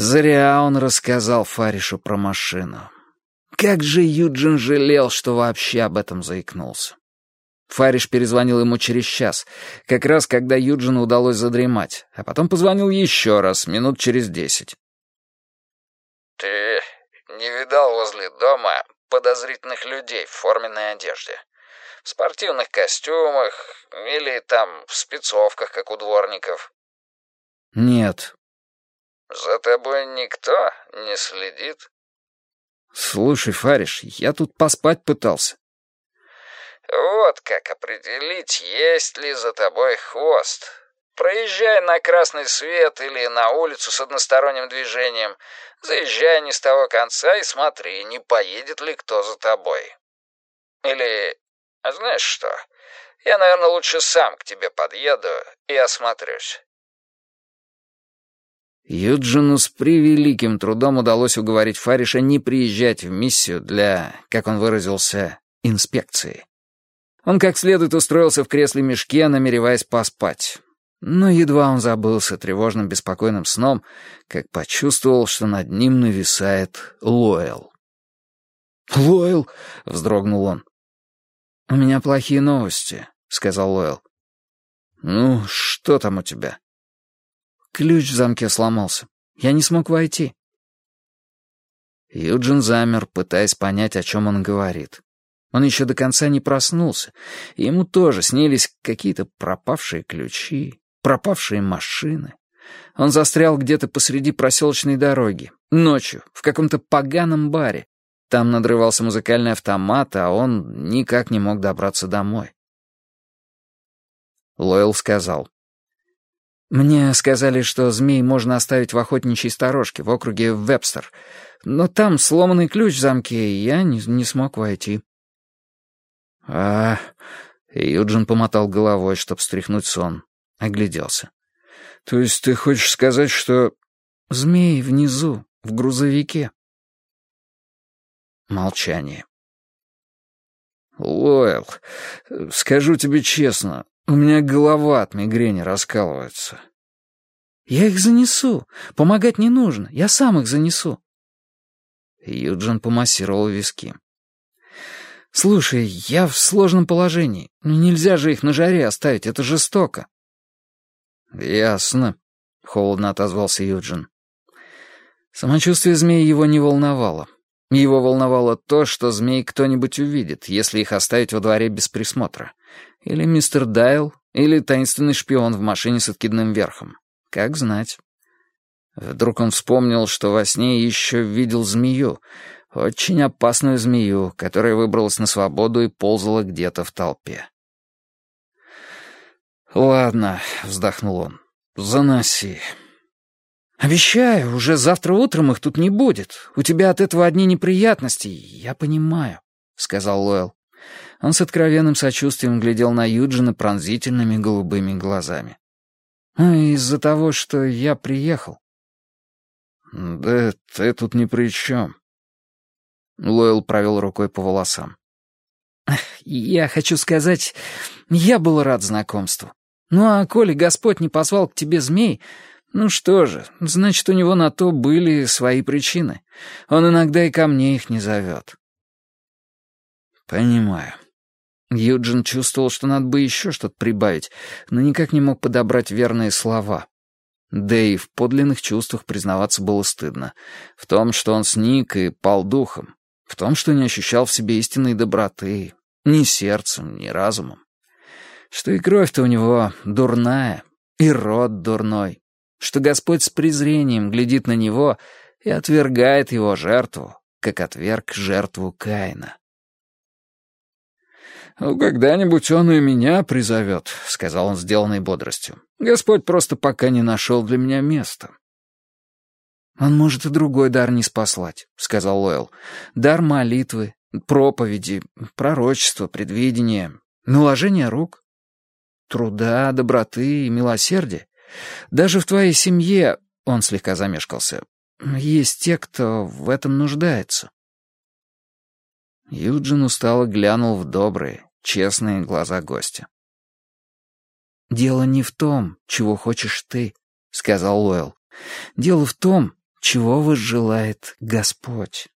Зря он рассказал Фаришу про машину. Как же Юджин жалел, что вообще об этом заикнулся. Фариш перезвонил ему через час, как раз когда Юджину удалось задремать, а потом позвонил еще раз, минут через десять. «Ты не видал возле дома подозрительных людей в форменной одежде? В спортивных костюмах или там в спецовках, как у дворников?» «Нет». «За тобой никто не следит?» «Слушай, Фариш, я тут поспать пытался». «Вот как определить, есть ли за тобой хвост. Проезжай на красный свет или на улицу с односторонним движением, заезжай не с того конца и смотри, не поедет ли кто за тобой. Или, знаешь что, я, наверное, лучше сам к тебе подъеду и осмотрюсь». Юджину с превеликим трудом удалось уговорить Фариша не приезжать в миссию для, как он выразился, инспекции. Он как следует устроился в кресле-мешке, намереваясь поспать. Но едва он забылся тревожным беспокойным сном, как почувствовал, что над ним нависает Лоэл. «Лоэл!» — вздрогнул он. «У меня плохие новости», — сказал Лоэл. «Ну, что там у тебя?» Ключ в замке сломался. Я не смог войти. Юджин замер, пытаясь понять, о чем он говорит. Он еще до конца не проснулся, ему тоже снились какие-то пропавшие ключи, пропавшие машины. Он застрял где-то посреди проселочной дороги, ночью, в каком-то поганом баре. Там надрывался музыкальный автомат, а он никак не мог добраться домой. Лойл сказал. «Мне сказали, что змей можно оставить в охотничьей сторожке в округе Вебстер, но там сломанный ключ в замке, и я не, не смог войти». «А...» — Юджин помотал головой, чтобы стряхнуть сон. Огляделся. «То есть ты хочешь сказать, что...» «Змей внизу, в грузовике». Молчание. «Лойл, скажу тебе честно, у меня голова от мигрени раскалывается». «Я их занесу. Помогать не нужно. Я сам их занесу». Юджин помассировал виски. «Слушай, я в сложном положении. Ну, нельзя же их на жаре оставить, это жестоко». «Ясно», — холодно отозвался Юджин. Самочувствие змеи его не волновало. Его волновало то, что змей кто-нибудь увидит, если их оставить во дворе без присмотра. Или мистер Дайл, или таинственный шпион в машине с откидным верхом. Как знать. Вдруг он вспомнил, что во сне еще видел змею, очень опасную змею, которая выбралась на свободу и ползала где-то в толпе. «Ладно», — вздохнул он, — «заноси». «Обещаю, уже завтра утром их тут не будет. У тебя от этого одни неприятности, я понимаю», — сказал Лойл. Он с откровенным сочувствием глядел на Юджина пронзительными голубыми глазами. «Ну, из-за того, что я приехал». «Да ты тут ни при чем», Лойл провел рукой по волосам. «Я хочу сказать, я был рад знакомству. Ну а коли Господь не позвал к тебе змей, ну что же, значит, у него на то были свои причины. Он иногда и ко мне их не зовет». «Понимаю». Юджин чувствовал, что надо бы еще что-то прибавить, но никак не мог подобрать верные слова. Да и в подлинных чувствах признаваться было стыдно. В том, что он сник и пал духом. В том, что не ощущал в себе истинной доброты, ни сердцем, ни разумом. Что и кровь-то у него дурная, и род дурной. Что Господь с презрением глядит на него и отвергает его жертву, как отверг жертву Каина. «Ну, когда-нибудь он и меня призовет», — сказал он сделанной бодростью. «Господь просто пока не нашел для меня места. «Он может и другой дар не спаслать», — сказал Лойл. «Дар молитвы, проповеди, пророчества, предвидения, наложение рук, труда, доброты и милосердия. Даже в твоей семье, — он слегка замешкался, — есть те, кто в этом нуждается». Юджин устало глянул в добрые, честные глаза гостя. «Дело не в том, чего хочешь ты», — сказал Лойл. «Дело в том, чего вас желает Господь.